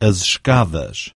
as escadas.